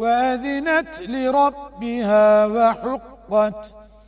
وأذنت لربها وحقت